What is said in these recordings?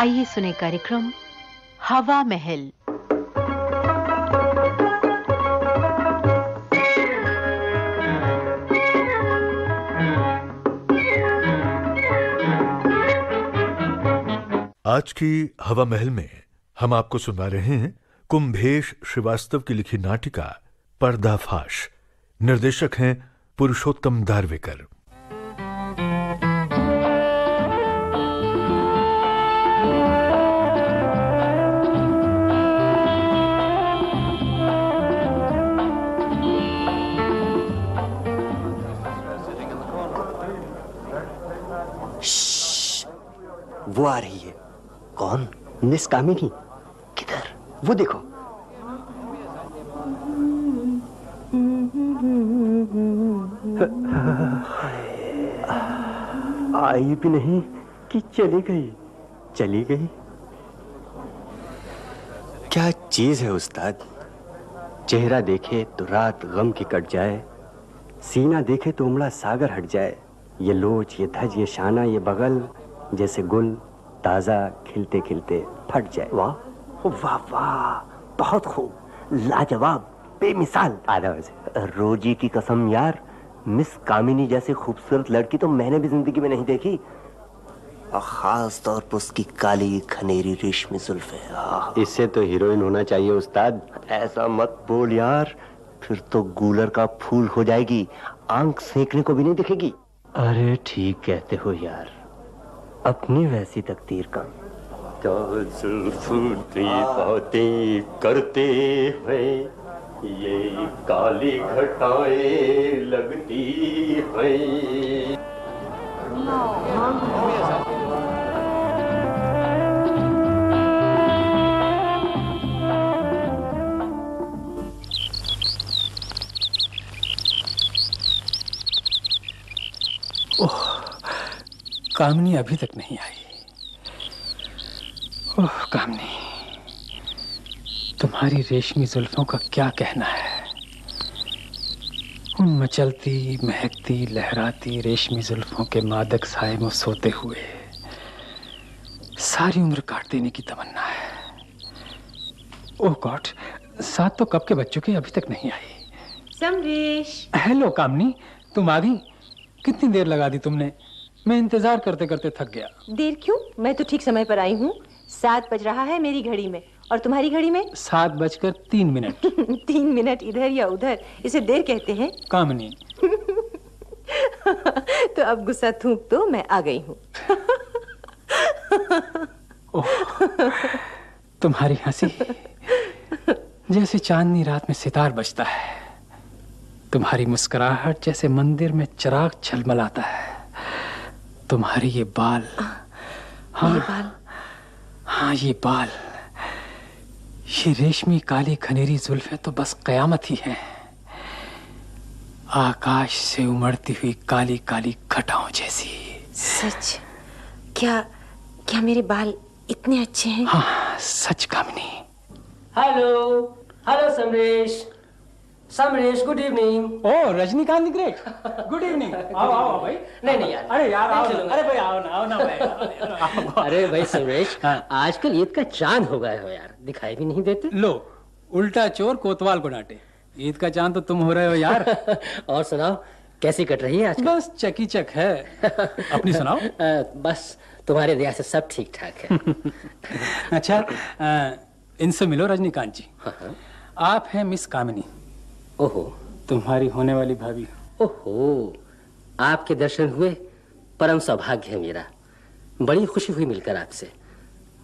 आइए सुने कार्यक्रम हवा महल। आज की हवा महल में हम आपको सुना रहे हैं कुंभेश श्रीवास्तव की लिखी नाटिका पर्दाफाश। निर्देशक हैं पुरुषोत्तम दारवेकर। वो आ रही है। कौन? मिस कामिनी किधर? वो देखो। आई भी नहीं, कि चली गई? चली गई? क्या चीज़ है उस्ताद? चेहरा देखे तो रात गम की कट जाए। सीना देखे तो उमड़ा सागर हट जाए। ये लोच, ये धज, ये शाना, ये बगल, जैसे गुल। ताज़ा खिलते खिलते फट जाए। वाह। वाह वाह बहुत खूब। लाजवाब बेमिसाल। आधा वैसे। रोजी की कसम यार मिस कामिनी जैसी खूबसूरत लड़की तो मैंने भी ज़िंदगी में नहीं देखी। और खास तौर पर उसकी काली खनेरी रेशमी जुल्फे इससे तो हीरोइन होना चाहिए उस्ताद। ऐसा मत बोल यार फिर तो गूलर का फूल हो जाएगी आँख सेकने को भी नहीं दिखेगी। अरे ठीक कहते हो यार। अपनी वैसी तकदीर का। बातें करते हैं ये काली घटाए लगती हैं। कामनी अभी तक नहीं आई। ओह कामनी तुम्हारी रेशमी जुल्फों का क्या कहना है? उन मचलती महकती लहराती रेशमी जुल्फों के मादक साए में सोते हुए सारी उम्र काट देने की तमन्ना है। ओह गॉड साथ तो कब के बच्चों की अभी तक नहीं आई। समरेश। हेलो कामनी तुम आ गई? कितनी देर लगा दी तुमने? मैं इंतज़ार करते करते थक गया। देर क्यों? मैं तो ठीक समय पर आई हूँ। सात बज रहा है मेरी घड़ी में। और तुम्हारी घड़ी में? सात बजकर तीन मिनट। तीन मिनट इधर या उधर। इसे देर कहते हैं। कामनी तो अब गुस्सा थूक तो मैं आ गई हूँ। तुम्हारी हँसी। जैसे चांदनी रात में सितार बजता है। तुम्हारी मुस्कुराहट जैसे मंदिर में चिराग छलमलाता है। तुम्हारे ये बाल। हाँ। ये बाल। हाँ ये बाल। ये रेशमी काली खनेरी जुल्फें तो बस कयामत ही हैं। आकाश से उमड़ती हुई काली काली घटाओं जैसी। सच? क्या क्या मेरे बाल इतने अच्छे हैं? हाँ सच Kamni. Hello hello Samresh. Samresh good evening ओ रजनीकांत ग्रेट गुड इवनिंग आओ आओ भाई नहीं नहीं यार। अरे यार आओ। अरे भाई आओ ना आओ ना भाई। अरे भाई समरेश हाँ। आजकल ईद का चाँद हो गए हो यार। दिखाई भी नहीं देते। लो उल्टा चोर कोतवाल को डांटे। ईद का चाँद तो तुम हो रहे हो यार। और सुनाओ कैसी कट रही है आज बस चकी चक है। अपनी सुनाओ। बस तुम्हारे दया से सब ठीक ठाक है। अच्छा इनसे मिलो रजनीकांत जी। हाँ, हाँ। आप हैं मिस कामिनी। ओहो। तुम्हारी होने वाली भाभी। ओहो आपके दर्शन हुए? परम सौभाग्य है मेरा। बड़ी खुशी हुई मिलकर आपसे।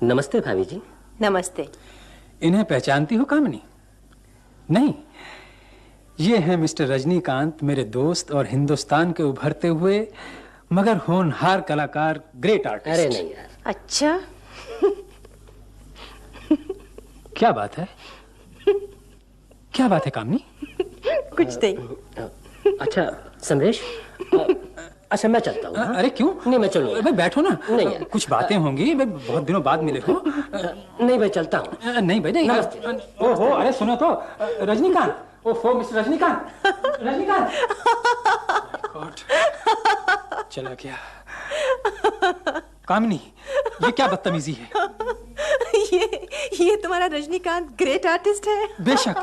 नमस्ते भाभी जी नमस्ते। इन्हें पहचानती हो कामिनी? नहीं। ये हैं मिस्टर रजनीकांत मेरे दोस्त और हिंदुस्तान के उभरते हुए मगर होनहार कलाकार ग्रेट आर्टिस्ट अरे नहीं यार। अच्छा। क्या बात है? क्या बात है कामनी? कुछ नहीं। अच्छा समरेश अच्छा मैं चलता हूँ हाँ? अरे क्यों? नहीं मैं चलूँगा। भाई बैठो ना। नहीं। यार। कुछ बातें होंगी भाई बहुत दिनों बाद मिले हो। नहीं भाई चलता हूँ। नहीं भाई नहीं नमस्ते। ओहो अरे सुनो तो रजनीकांत। ओफो मिस्टर रजनीकांत। रजनीकांत। चला गया। कामिनी ये क्या बदतमीजी है? ये ये तुम्हारा रजनीकांत ग्रेट आर्टिस्ट है। बेशक।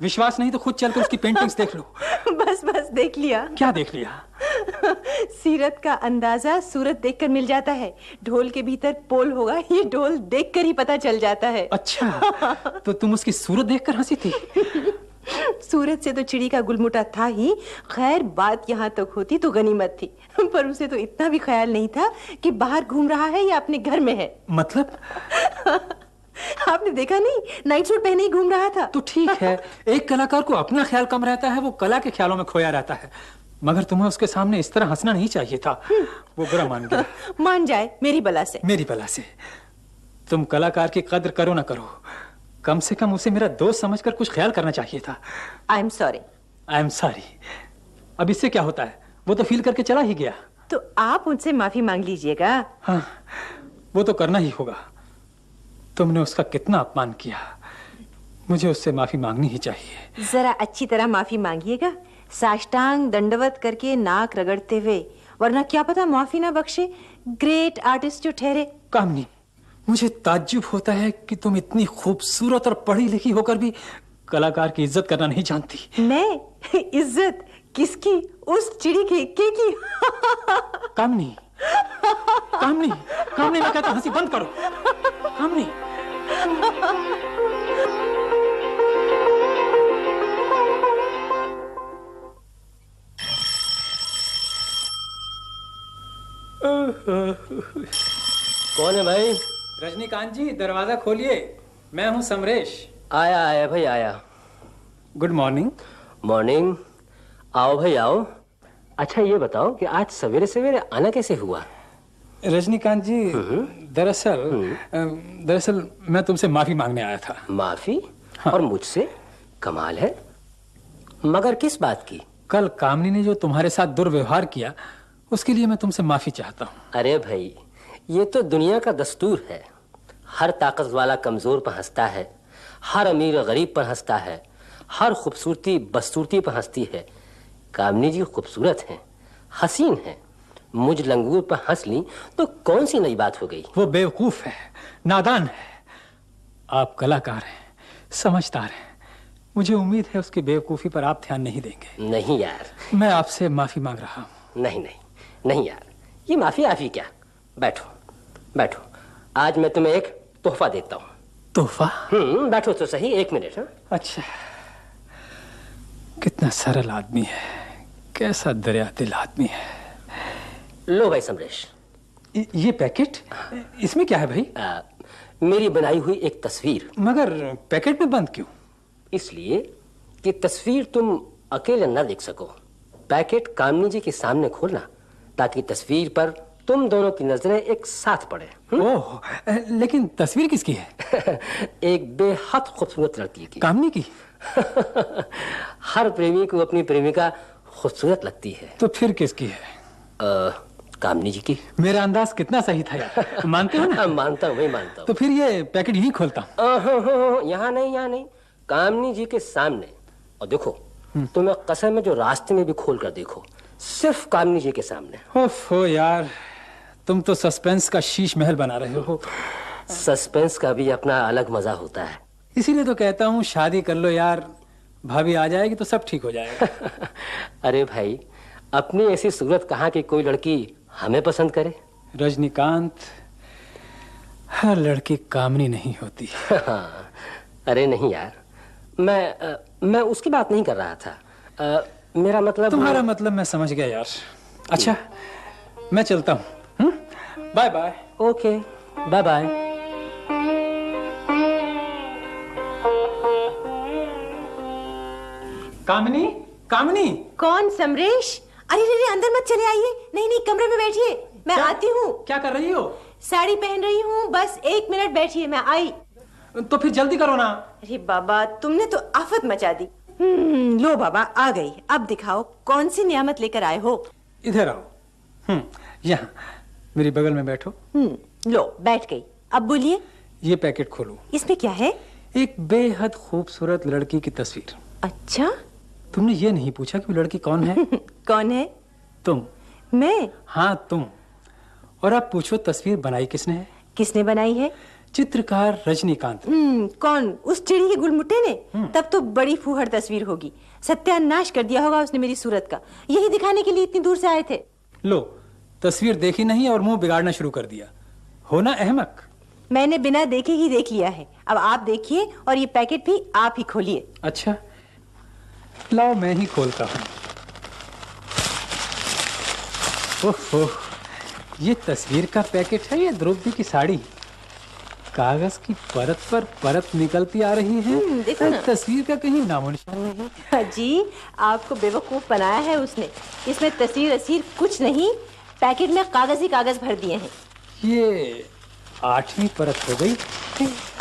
विश्वास नहीं तो खुद चलकर उसकी पेंटिंग्स देख लो। बस बस देख लिया। क्या देख लिया? सीरत का अंदाज़ा सूरत देखकर मिल जाता है। ढोल के भीतर पोल होगा ये ढोल देखकर ही पता चल जाता है। अच्छा तो तुम उसकी सूरत देखकर हँसी थी? सूरत से तो चिड़ी का गुलमुटा था ही। खैर बात यहाँ तक होती तो गनीमत थी। पर उसे तो इतना भी ख्याल नहीं था कि बाहर घूम रहा है या अपने घर में है। मतलब? आपने देखा नहीं? नाइट सूट पहने ही घूम रहा था। तो ठीक है। एक कलाकार को अपना ख्याल कम रहता है वो कला के ख्यालों में खोया रहता है। मगर तुम्हें उसके सामने इस तरह हंसना नहीं चाहिए था। वो बुरा मान गया। मान जाए मेरी बला से। मेरी बला से। तुम कलाकार की कद्र करो ना करो। कम से कम उसे मेरा दोस्त समझकर कुछ ख्याल करना चाहिए था। I am sorry I am sorry अब इससे क्या होता है? वो तो फील करके चला ही गया। तो आप उनसे माफ़ी मांग लीजिएगा। हाँ वो तो करना ही होगा। तुमने उसका कितना अपमान किया? मुझे उससे माफ़ी मांगनी ही चाहिए। जरा अच्छी तरह माफ़ी मांगिएगा। साष्टांग दंडवत करके नाक रगड़ते हुए। वरना क्या पता माफ़ी ना बख्शे। ग्रेट आर्टिस्ट जो ठहरे। कामनी मुझे ताज्जुब होता है कि तुम इतनी खूबसूरत और पढ़ी लिखी होकर भी कलाकार की इज़्ज़त करना नहीं जानती। मैं? इज़्ज़त? किसकी? उस चिड़ी के, के की? कामनी कामनी कामनी मैं कहता हँसी बंद करो। कामनी। कौन है भाई? रजनीकांत जी दरवाज़ा खोलिए। मैं हूँ समरेश। आया आया भाई आया। गुड मॉर्निंग मॉर्निंग आओ भाई आओ। अच्छा ये बताओ कि आज सवेरे सवेरे आना कैसे हुआ? रजनीकांत जी दरअसल दरअसल मैं तुमसे माफ़ी मांगने आया था। माफ़ी? हाँ। और मुझसे? कमाल है। मगर किस बात की? कल कामनी ने जो तुम्हारे साथ दुर्व्यवहार किया उसके लिए मैं तुमसे माफ़ी चाहता हूँ। अरे भाई ये तो दुनिया का दस्तूर है। हर ताकत वाला कमज़ोर पर हंसता है हर अमीर गरीब पर हंसता है हर खूबसूरती बदसूरती पर हंसती है। कामनी जी खूबसूरत हैं हसीन हैं। मुझ लंगूर पर हंस ली तो कौन सी नई बात हो गई? वो बेवकूफ़ है नादान है। आप कलाकार हैं समझदार हैं। मुझे उम्मीद है उसकी बेवकूफ़ी पर आप ध्यान नहीं देंगे। नहीं यार। मैं आपसे माफ़ी मांग रहा हूँ। नहीं नहीं नहीं यार। ये माफ़ी आफी क्या? बैठो बैठो। आज मैं तुम्हें एक तोहफा देता हूँ। तोहफा? हम्म बैठो तो सही एक मिनट हाँ। अच्छा। कितना सरल आदमी है। कैसा दरिया दिल आदमी है? लो भाई समरेश। ये पैकेट? इसमें क्या है भाई? आ, मेरी बनाई हुई एक तस्वीर। मगर पैकेट में बंद क्यों? इसलिए कि तस्वीर तुम अकेले न देख सको। पैकेट कामनी जी के सामने खोलना ताकि तस्वीर पर तुम दोनों की नज़रें एक साथ पड़े ओह लेकिन तस्वीर किसकी है? एक बेहद खूबसूरत लड़की की। कामनी की? हर प्रेमी को अपनी प्रेमिका खूबसूरत लगती है। तो फिर किसकी है? आ, कामनी जी की। मेरा अंदाज कितना सही था यार? मानते हो ना? हाँ, मानता हूँ वही मानता तो फिर ये पैकेट यही खोलता हूँ। हूँ यहाँ नहीं यहाँ नहीं। कामनी जी के सामने। और देखो तुम्हें कसम है जो रास्ते में भी खोल कर देखो सिर्फ़ कामनी जी के सामने। ओफ यार तुम तो सस्पेंस का शीश महल बना रहे हो। सस्पेंस का भी अपना अलग मज़ा होता है। इसीलिए तो कहता हूँ शादी कर लो यार। भाभी आ जाएगी तो सब ठीक हो जाएगा। अरे भाई अपनी ऐसी सूरत कहाँ की कोई लड़की हमें पसंद करे? रजनीकांत हर लड़की कामनी नहीं होती। हाँ, अरे नहीं यार मैं अ, मैं उसकी बात नहीं कर रहा था। अ, मेरा मतलब तुम्हारा मतलब मैं समझ गया यार। अच्छा मैं चलता हूँ। Bye bye. Okay bye bye. Kamni? Kamni? कौन समरेश? अरे रे रे अंदर मत चले आइए। नहीं नहीं कमरे में बैठिए। मैं क्या? आती हूँ। क्या कर रही हो? साड़ी पहन रही हूँ। बस एक मिनट बैठिए मैं आई। तो फिर जल्दी करो ना। अरे बाबा तुमने तो आफत मचा दी। हम्म, लो बाबा आ गई। अब दिखाओ कौन सी नियामत लेकर आए हो? इधर आओ। हम्म यहाँ मेरी बगल में बैठो। हम्म, लो बैठ गई। अब बोलिए। ये पैकेट खोलो। इसमें क्या है? एक बेहद खूबसूरत लड़की की तस्वीर। अच्छा। तुमने ये नहीं पूछा कि वो लड़की कौन है? कौन है? तुम। मैं? हाँ तुम। और आप पूछो तस्वीर बनाई किसने? है किसने बनाई है? चित्रकार रजनीकांत। हम्म, कौन? उस चिड़ी के गुलमुट्टे ने? तब तो बड़ी फूहड़ तस्वीर होगी। सत्यानाश कर दिया होगा उसने मेरी सूरत का। यही दिखाने के लिए इतनी दूर से आए थे। लो तस्वीर देखी नहीं और मुँह बिगाड़ना शुरू कर दिया। होना अहमक। मैंने बिना देखे ही देख लिया है। अब आप देखिए और ये पैकेट भी आप ही खोलिए। अच्छा। लाओ मैं ही खोलता हूँ। ओहो ये तस्वीर का पैकेट है या द्रौपदी की साड़ी? कागज़ की परत पर परत निकलती आ रही है। देखो ना। तस्वीर का कहीं नामो निशान नहीं हाँ। जी आपको बेवकूफ़ बनाया है उसने। इसमें तस्वीर असीर कुछ नहीं पैकेट में कागज़ ही कागज़ भर दिए हैं। ये आठवीं परत हो गई।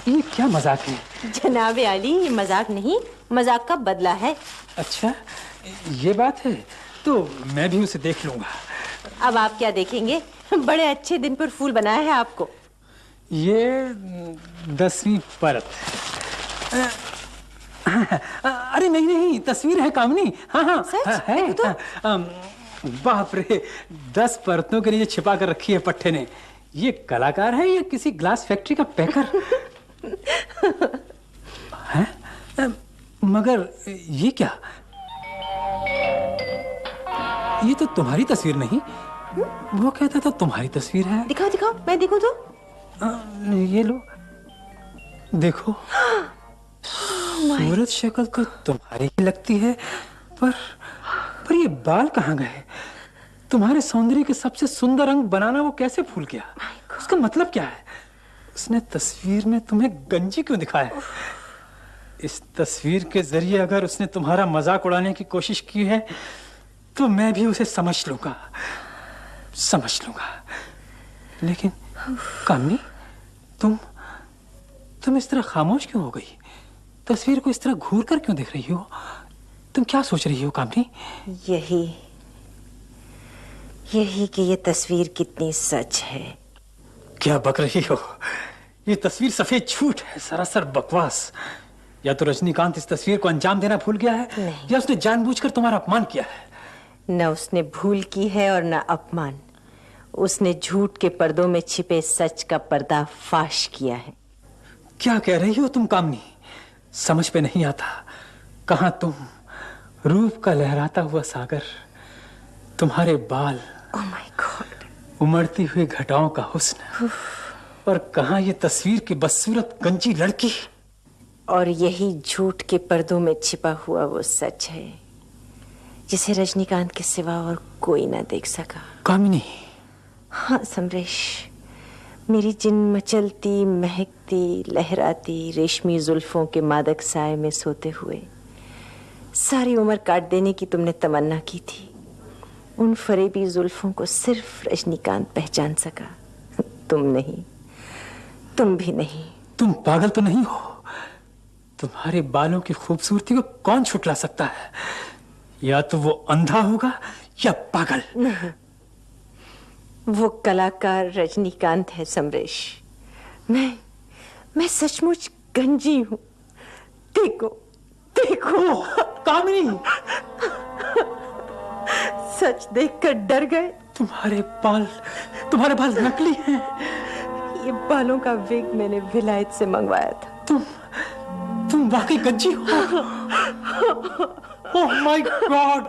ये क्या मज़ाक है? जनाबे आली ये मज़ाक नहीं मज़ाक का बदला है। अच्छा ये बात है तो मैं भी उसे देख लूँगा। अब आप क्या देखेंगे? बड़े अच्छे दिन पर फूल बनाया है आपको। ये दसवीं परत। अरे नहीं नहीं तस्वीर है कामनी। हाँ हाँ सच? हाँ, है। तो। बाप रे दस परतों के लिए छिपा कर रखी है पट्टे ने। ये कलाकार है या किसी ग्लास फैक्ट्री का पैकर? है? मगर ये क्या? ये तो तुम्हारी तस्वीर नहीं। हुँ? वो कहता था तुम्हारी तस्वीर है। दिखाओ दिखाओ मैं देखूँ तो? आ, ये लो। देखो। सूरत शक्ल तो तुम्हारी ही लगती है पर पर ये बाल कहाँ गए? तुम्हारे सौंदर्य के सबसे सुंदर अंग बनाना वो कैसे भूल गया? उसका मतलब क्या है? उसने तस्वीर में तुम्हें गंजी क्यों दिखाया इस तस्वीर के ज़रिए अगर उसने तुम्हारा मज़ाक उड़ाने की कोशिश की है तो मैं भी उसे समझ लूँगा। समझ लूँगा। लेकिन कामनी तुम तुम इस तरह खामोश क्यों हो गई? तस्वीर को इस तरह घूर कर क्यों देख रही हो? तुम क्या सोच रही हो कामनी यही यही कि ये तस्वीर कितनी सच है। क्या बक रही हो? ये तस्वीर सफ़ेद झूठ है सरासर बकवास। या तो रजनीकांत इस तस्वीर को अंजाम देना भूल गया है नहीं। या उसने जानबूझकर तुम्हारा अपमान किया है? न उसने भूल की है और न अपमान। उसने झूठ के पर्दों में छिपे सच का पर्दा फाश किया है। क्या कह रही हो तुम कामनी? समझ पे नहीं आता। कहा तुम? रूप का लहराता हुआ सागर तुम्हारे बाल ओह माय गॉड उमड़ती हुई घटाओं का हुस्न। और कहा ये तस्वीर की बदसूरत गंजी लड़की? और यही झूठ के पर्दों में छिपा हुआ वो सच है जिसे रजनीकांत के सिवा और कोई ना देख सका। कामिनी। हाँ समरेश। मेरी जिन मचलती महकती लहराती रेशमी जुल्फों के मादक साय में सोते हुए सारी उम्र काट देने की तुमने तमन्ना की थी। उन फरेबी जुल्फों को सिर्फ़ रजनीकांत पहचान सका। तुम नहीं तुम भी नहीं। तुम पागल तो नहीं हो। तुम्हारे बालों की खूबसूरती को कौन छुटला सकता है? या तो वो अंधा होगा या पागल। वो कलाकार रजनीकांत है समरेश। मैं मैं सचमुच गंजी हूँ। देखो देखो। कामिनी! सच देखकर डर गए। तुम्हारे बाल तुम्हारे बाल नकली हैं। ये बालों का विग मैंने विलायत से मंगवाया था। तुम तुम वाकई गंजी हो। ओह माय गॉड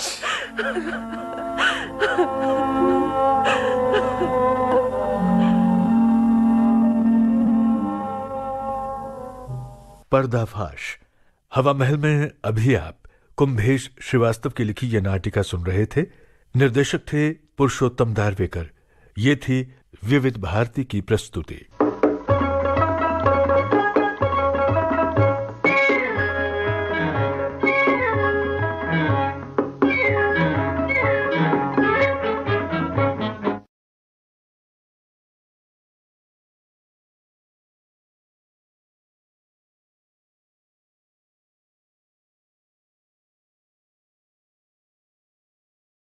पर्दाफाश। हवा महल में अभी आप कुंभेश श्रीवास्तव की लिखी यह नाटिका सुन रहे थे। निर्देशक थे पुरुषोत्तम दारवेकर। ये थी विविध भारती की प्रस्तुति।